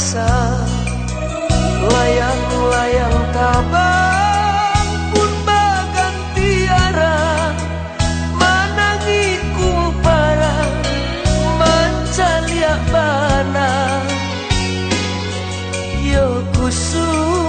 bisa Layang-layang tabang pun bagan tiara Manangi kumpara mancaliak bana. Yo kusuk